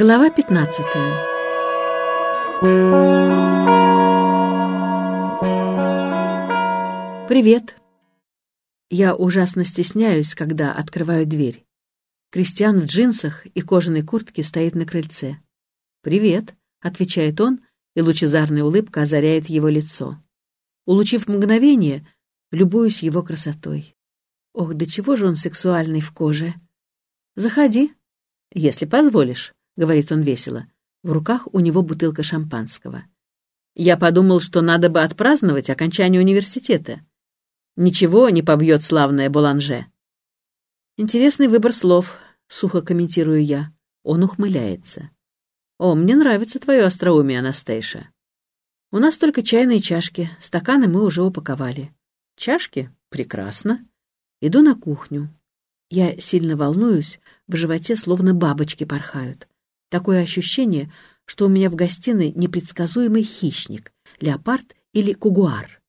Глава 15 «Привет!» Я ужасно стесняюсь, когда открываю дверь. Кристиан в джинсах и кожаной куртке стоит на крыльце. «Привет!» — отвечает он, и лучезарная улыбка озаряет его лицо. Улучив мгновение, любуюсь его красотой. Ох, до чего же он сексуальный в коже! «Заходи, если позволишь», — говорит он весело. В руках у него бутылка шампанского. «Я подумал, что надо бы отпраздновать окончание университета. Ничего не побьет славное Буланже». «Интересный выбор слов», — сухо комментирую я. Он ухмыляется. «О, мне нравится твое остроумие, Анастейша. У нас только чайные чашки, стаканы мы уже упаковали. Чашки? Прекрасно. Иду на кухню. Я сильно волнуюсь, в животе словно бабочки порхают. Такое ощущение, что у меня в гостиной непредсказуемый хищник, леопард или кугуар.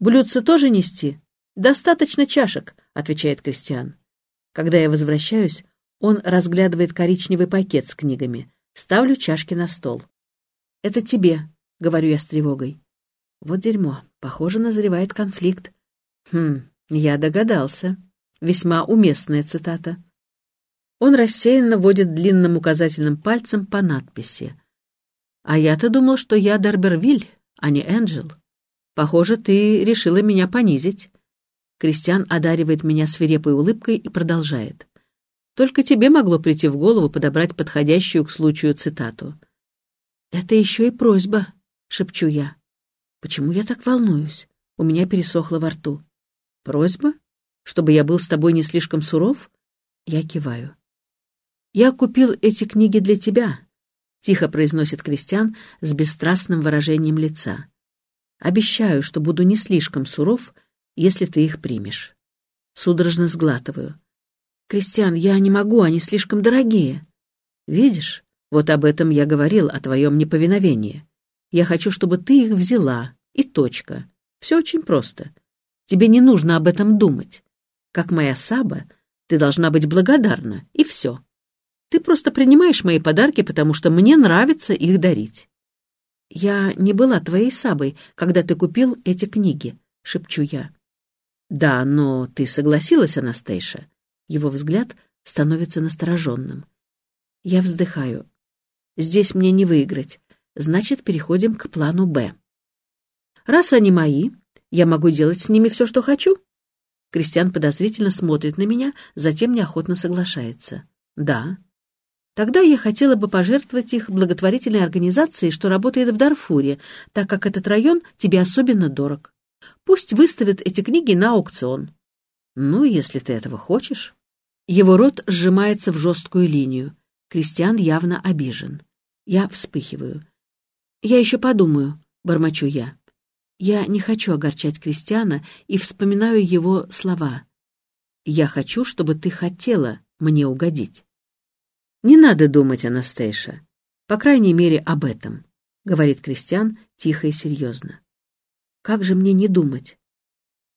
«Блюдце тоже нести?» «Достаточно чашек», — отвечает Кристиан. Когда я возвращаюсь, он разглядывает коричневый пакет с книгами. Ставлю чашки на стол. «Это тебе», — говорю я с тревогой. Вот дерьмо. Похоже, назревает конфликт. Хм, я догадался. Весьма уместная цитата. Он рассеянно водит длинным указательным пальцем по надписи. «А я-то думал, что я Дарбервиль, а не Энджел. Похоже, ты решила меня понизить». Кристиан одаривает меня свирепой улыбкой и продолжает. «Только тебе могло прийти в голову подобрать подходящую к случаю цитату». «Это еще и просьба», — шепчу я. «Почему я так волнуюсь? У меня пересохло во рту». «Просьба?» чтобы я был с тобой не слишком суров?» Я киваю. «Я купил эти книги для тебя», — тихо произносит Кристиан с бесстрастным выражением лица. «Обещаю, что буду не слишком суров, если ты их примешь». Судорожно сглатываю. «Кристиан, я не могу, они слишком дорогие». «Видишь, вот об этом я говорил, о твоем неповиновении. Я хочу, чтобы ты их взяла, и точка. Все очень просто. Тебе не нужно об этом думать. Как моя Саба, ты должна быть благодарна, и все. Ты просто принимаешь мои подарки, потому что мне нравится их дарить. Я не была твоей Сабой, когда ты купил эти книги, шепчу я. Да, но ты согласилась, Анастейша. Его взгляд становится настороженным. Я вздыхаю. Здесь мне не выиграть. Значит, переходим к плану «Б». Раз они мои, я могу делать с ними все, что хочу. Кристиан подозрительно смотрит на меня, затем неохотно соглашается. «Да». «Тогда я хотела бы пожертвовать их благотворительной организации, что работает в Дарфуре, так как этот район тебе особенно дорог. Пусть выставят эти книги на аукцион». «Ну, если ты этого хочешь». Его рот сжимается в жесткую линию. Кристиан явно обижен. Я вспыхиваю. «Я еще подумаю», — бормочу я. Я не хочу огорчать Кристиана и вспоминаю его слова. «Я хочу, чтобы ты хотела мне угодить». «Не надо думать, Анастейша. По крайней мере, об этом», — говорит Кристиан тихо и серьезно. «Как же мне не думать?»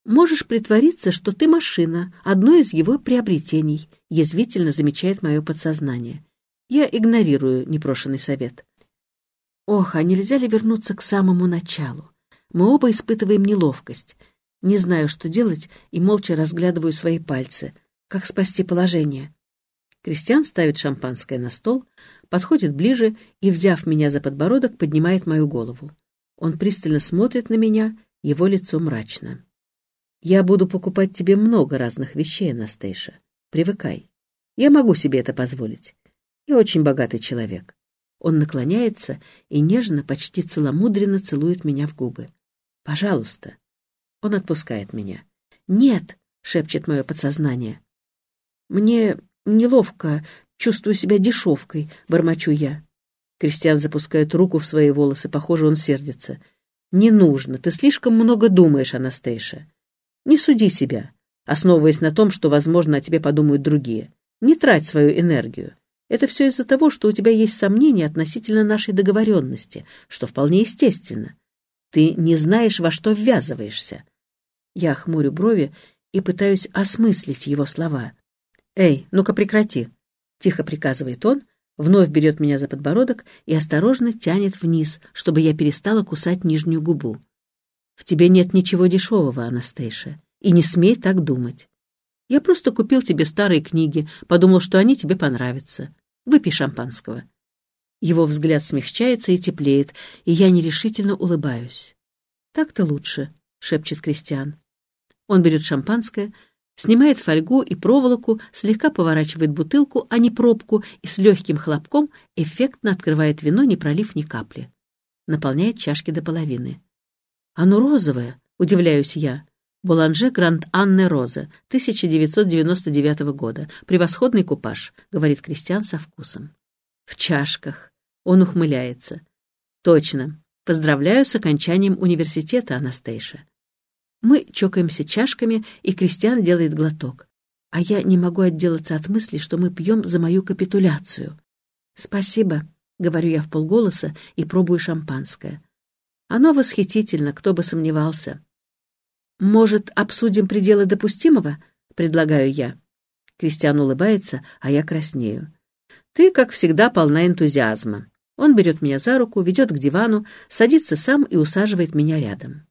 «Можешь притвориться, что ты машина, одно из его приобретений», — язвительно замечает мое подсознание. Я игнорирую непрошенный совет. «Ох, а нельзя ли вернуться к самому началу? Мы оба испытываем неловкость. Не знаю, что делать, и молча разглядываю свои пальцы. Как спасти положение? Кристиан ставит шампанское на стол, подходит ближе и, взяв меня за подбородок, поднимает мою голову. Он пристально смотрит на меня, его лицо мрачно. «Я буду покупать тебе много разных вещей, Анастейша. Привыкай. Я могу себе это позволить. Я очень богатый человек». Он наклоняется и нежно, почти целомудренно целует меня в губы. Пожалуйста. Он отпускает меня. Нет, шепчет мое подсознание. Мне неловко, чувствую себя дешевкой, бормочу я. Кристиан запускает руку в свои волосы, похоже, он сердится. «Не нужно, ты слишком много думаешь, Анастейша. Не суди себя, основываясь на том, что, возможно, о тебе подумают другие. Не трать свою энергию. Это все из-за того, что у тебя есть сомнения относительно нашей договоренности, что вполне естественно. Ты не знаешь, во что ввязываешься. Я хмурю брови и пытаюсь осмыслить его слова. «Эй, ну-ка прекрати!» — тихо приказывает он, Вновь берет меня за подбородок и осторожно тянет вниз, чтобы я перестала кусать нижнюю губу. В тебе нет ничего дешевого, Анастейша, и не смей так думать. Я просто купил тебе старые книги, подумал, что они тебе понравятся. Выпей шампанского. Его взгляд смягчается и теплеет, и я нерешительно улыбаюсь. «Так-то лучше», — шепчет Кристиан. Он берет шампанское, снимает фольгу и проволоку, слегка поворачивает бутылку, а не пробку, и с легким хлопком эффектно открывает вино, не пролив ни капли. Наполняет чашки до половины. «Оно розовое», — удивляюсь я. «Буланже Гранд Анне Роза, 1999 года. Превосходный купаж», — говорит Кристиан со вкусом. «В чашках. Он ухмыляется. «Точно. Поздравляю с окончанием университета, Анастейша». Мы чокаемся чашками, и Кристиан делает глоток. А я не могу отделаться от мысли, что мы пьем за мою капитуляцию. «Спасибо», — говорю я в полголоса и пробую шампанское. Оно восхитительно, кто бы сомневался. «Может, обсудим пределы допустимого?» — предлагаю я. Кристиан улыбается, а я краснею. «Ты, как всегда, полна энтузиазма. Он берет меня за руку, ведет к дивану, садится сам и усаживает меня рядом.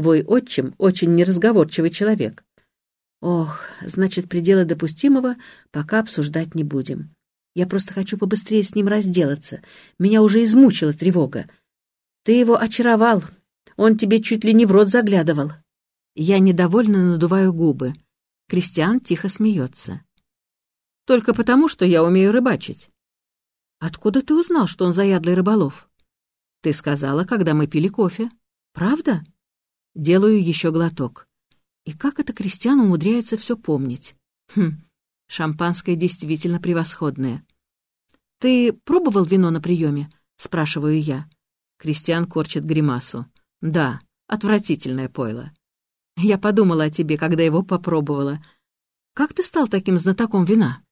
Твой отчим очень неразговорчивый человек. Ох, значит, пределы допустимого пока обсуждать не будем. Я просто хочу побыстрее с ним разделаться. Меня уже измучила тревога. Ты его очаровал. Он тебе чуть ли не в рот заглядывал. Я недовольно надуваю губы. Кристиан тихо смеется. Только потому, что я умею рыбачить. «Откуда ты узнал, что он заядлый рыболов?» «Ты сказала, когда мы пили кофе». «Правда?» Делаю еще глоток. И как это Кристиан умудряется все помнить? Хм, шампанское действительно превосходное. «Ты пробовал вино на приеме?» — спрашиваю я. Кристиан корчит гримасу. «Да, отвратительное пойло. Я подумала о тебе, когда его попробовала. Как ты стал таким знатоком вина?»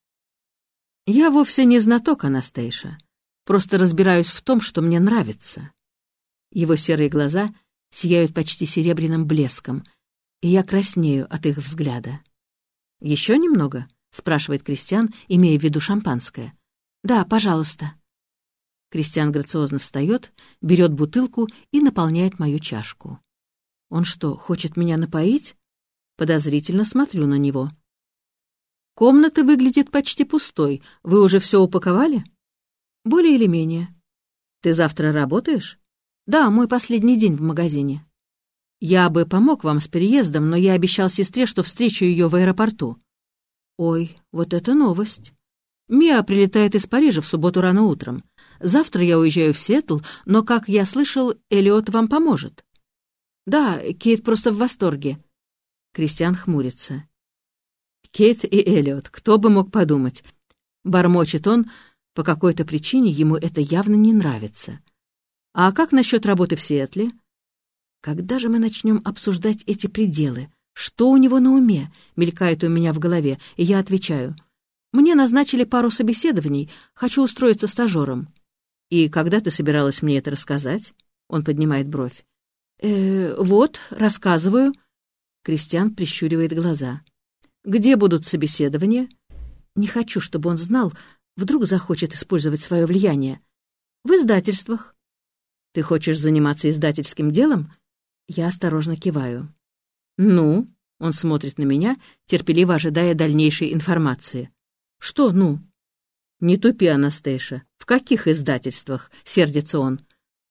Я вовсе не знаток Анастейша, просто разбираюсь в том, что мне нравится. Его серые глаза сияют почти серебряным блеском, и я краснею от их взгляда. «Еще немного?» — спрашивает Кристиан, имея в виду шампанское. «Да, пожалуйста». Кристиан грациозно встает, берет бутылку и наполняет мою чашку. «Он что, хочет меня напоить?» Подозрительно смотрю на него. Комната выглядит почти пустой. Вы уже все упаковали? Более или менее. Ты завтра работаешь? Да, мой последний день в магазине. Я бы помог вам с переездом, но я обещал сестре, что встречу ее в аэропорту. Ой, вот это новость. Мия прилетает из Парижа в субботу рано утром. Завтра я уезжаю в Сиэтл, но, как я слышал, Элиот вам поможет. Да, Кейт просто в восторге. Кристиан хмурится. Кейт и Эллиот, кто бы мог подумать. Бормочет он, по какой-то причине ему это явно не нравится. А как насчет работы в Сиэтле? Когда же мы начнем обсуждать эти пределы? Что у него на уме? Мелькает у меня в голове, и я отвечаю. Мне назначили пару собеседований, хочу устроиться стажером. И когда ты собиралась мне это рассказать? Он поднимает бровь. «Э, вот, рассказываю». Кристиан прищуривает глаза. Где будут собеседования? Не хочу, чтобы он знал, вдруг захочет использовать свое влияние. В издательствах. Ты хочешь заниматься издательским делом? Я осторожно киваю. Ну, он смотрит на меня, терпеливо ожидая дальнейшей информации. Что «ну»? Не тупи, Анастейша. В каких издательствах? Сердится он.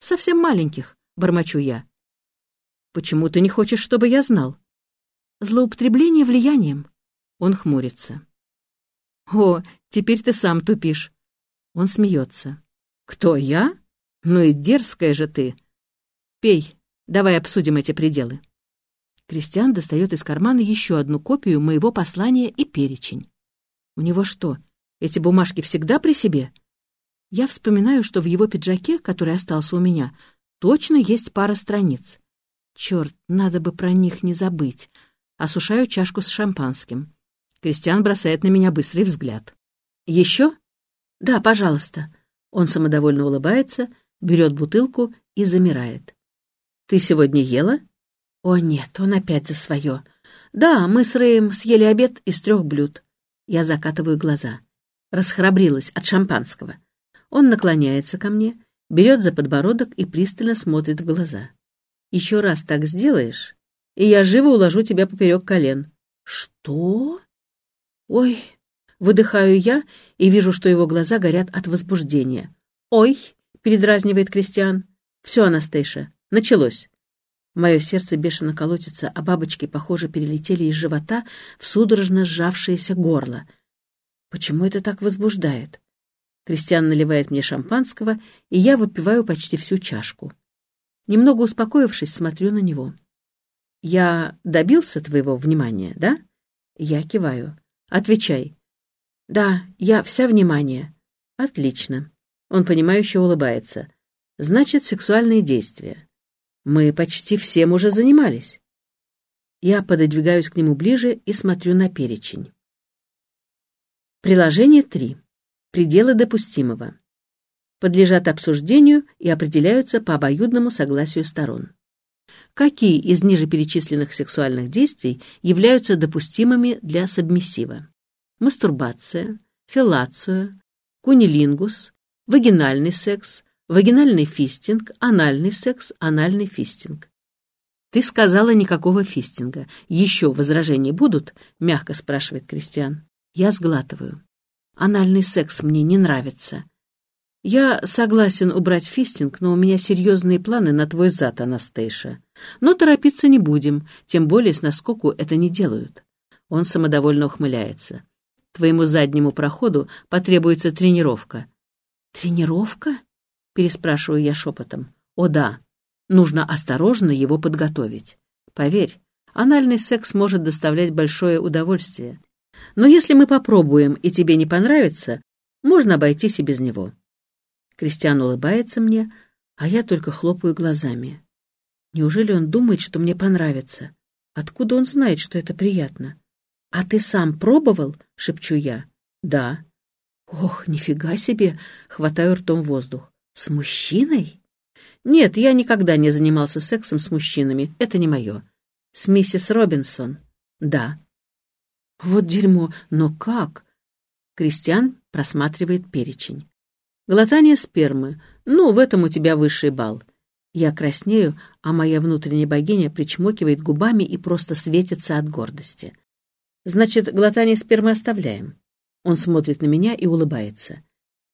Совсем маленьких, бормочу я. Почему ты не хочешь, чтобы я знал? Злоупотребление влиянием. Он хмурится. «О, теперь ты сам тупишь». Он смеется. «Кто, я? Ну и дерзкая же ты. Пей, давай обсудим эти пределы». Кристиан достает из кармана еще одну копию моего послания и перечень. У него что, эти бумажки всегда при себе? Я вспоминаю, что в его пиджаке, который остался у меня, точно есть пара страниц. Черт, надо бы про них не забыть. Осушаю чашку с шампанским. Кристиан бросает на меня быстрый взгляд. «Еще?» «Да, пожалуйста». Он самодовольно улыбается, берет бутылку и замирает. «Ты сегодня ела?» «О, нет, он опять за свое. Да, мы с Рэем съели обед из трех блюд». Я закатываю глаза. Расхрабрилась от шампанского. Он наклоняется ко мне, берет за подбородок и пристально смотрит в глаза. Еще раз так сделаешь, и я живо уложу тебя поперек колен. Что? Ой, выдыхаю я и вижу, что его глаза горят от возбуждения. Ой, передразнивает Кристиан. Все, Анастейша, началось. Мое сердце бешено колотится, а бабочки, похоже, перелетели из живота в судорожно сжавшееся горло. Почему это так возбуждает? Кристиан наливает мне шампанского, и я выпиваю почти всю чашку. Немного успокоившись, смотрю на него. «Я добился твоего внимания, да?» Я киваю. «Отвечай». «Да, я вся внимание». «Отлично». Он понимающе улыбается. «Значит, сексуальные действия. Мы почти всем уже занимались». Я пододвигаюсь к нему ближе и смотрю на перечень. Приложение 3. Пределы допустимого подлежат обсуждению и определяются по обоюдному согласию сторон. Какие из ниже перечисленных сексуальных действий являются допустимыми для сабмиссива? Мастурбация, феллация, кунилингус, вагинальный секс, вагинальный фистинг, анальный секс, анальный фистинг. «Ты сказала никакого фистинга. Еще возражения будут?» — мягко спрашивает Кристиан. Я сглатываю. «Анальный секс мне не нравится. «Я согласен убрать фистинг, но у меня серьезные планы на твой зад, Анастейша. Но торопиться не будем, тем более с наскоку это не делают». Он самодовольно ухмыляется. «Твоему заднему проходу потребуется тренировка». «Тренировка?» — переспрашиваю я шепотом. «О да, нужно осторожно его подготовить. Поверь, анальный секс может доставлять большое удовольствие. Но если мы попробуем и тебе не понравится, можно обойтись и без него». Кристиан улыбается мне, а я только хлопаю глазами. Неужели он думает, что мне понравится? Откуда он знает, что это приятно? «А ты сам пробовал?» — шепчу я. «Да». «Ох, нифига себе!» — хватаю ртом воздух. «С мужчиной?» «Нет, я никогда не занимался сексом с мужчинами. Это не мое». «С миссис Робинсон?» «Да». «Вот дерьмо. Но как?» Кристиан просматривает перечень. Глотание спермы. Ну, в этом у тебя высший балл. Я краснею, а моя внутренняя богиня причмокивает губами и просто светится от гордости. Значит, глотание спермы оставляем. Он смотрит на меня и улыбается.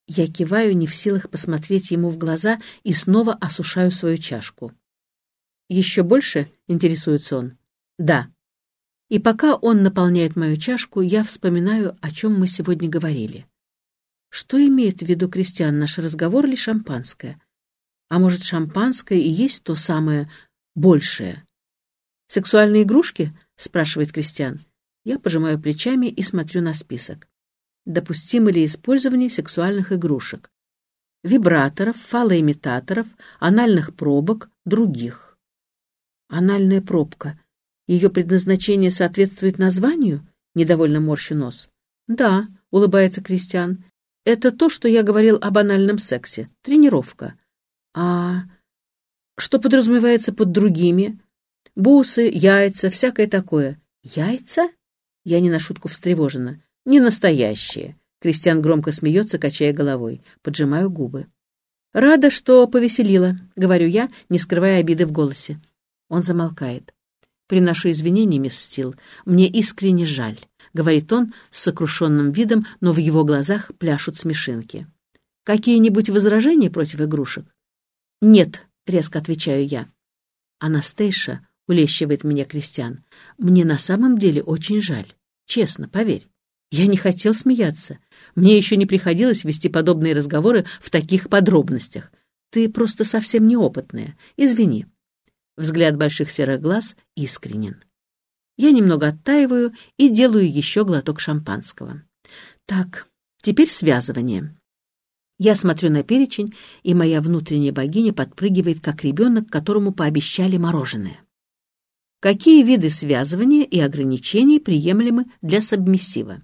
Я киваю, не в силах посмотреть ему в глаза и снова осушаю свою чашку. «Еще больше?» — интересуется он. «Да». И пока он наполняет мою чашку, я вспоминаю, о чем мы сегодня говорили. Что имеет в виду крестьян, наш разговор или шампанское? А может, шампанское и есть то самое большее? «Сексуальные игрушки?» — спрашивает крестьян. Я пожимаю плечами и смотрю на список. Допустимо ли использование сексуальных игрушек? Вибраторов, фалоимитаторов, анальных пробок, других. Анальная пробка. Ее предназначение соответствует названию? Недовольно морщу нос. Да, улыбается Кристиан. Это то, что я говорил о банальном сексе. Тренировка. А что подразумевается под другими? Бусы, яйца, всякое такое. Яйца? Я не на шутку встревожена. Не настоящие. Кристиан громко смеется, качая головой. Поджимаю губы. «Рада, что повеселила», — говорю я, не скрывая обиды в голосе. Он замолкает. Приношу извинения, мисс Стил. Мне искренне жаль. — говорит он с сокрушенным видом, но в его глазах пляшут смешинки. «Какие-нибудь возражения против игрушек?» «Нет», — резко отвечаю я. «Анастейша», — улещивает меня Кристиан, — «мне на самом деле очень жаль. Честно, поверь. Я не хотел смеяться. Мне еще не приходилось вести подобные разговоры в таких подробностях. Ты просто совсем неопытная. Извини». Взгляд больших серых глаз искренен. Я немного оттаиваю и делаю еще глоток шампанского. Так, теперь связывание. Я смотрю на перечень, и моя внутренняя богиня подпрыгивает, как ребенок, которому пообещали мороженое. Какие виды связывания и ограничений приемлемы для сабмиссива?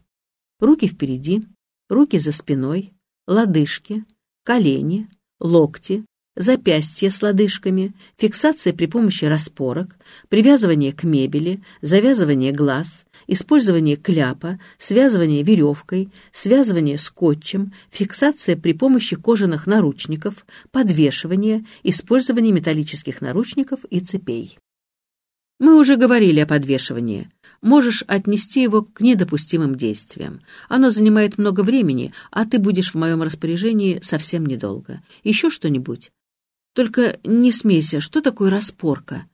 Руки впереди, руки за спиной, лодыжки, колени, локти, запястья с лодыжками, фиксация при помощи распорок, привязывание к мебели, завязывание глаз, использование кляпа, связывание веревкой, связывание скотчем, фиксация при помощи кожаных наручников, подвешивание, использование металлических наручников и цепей. Мы уже говорили о подвешивании. Можешь отнести его к недопустимым действиям. Оно занимает много времени, а ты будешь в моем распоряжении совсем недолго. Еще что-нибудь? Только не смейся, что такое распорка?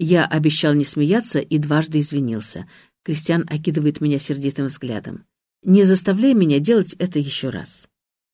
Я обещал не смеяться и дважды извинился. Кристиан окидывает меня сердитым взглядом. Не заставляй меня делать это еще раз.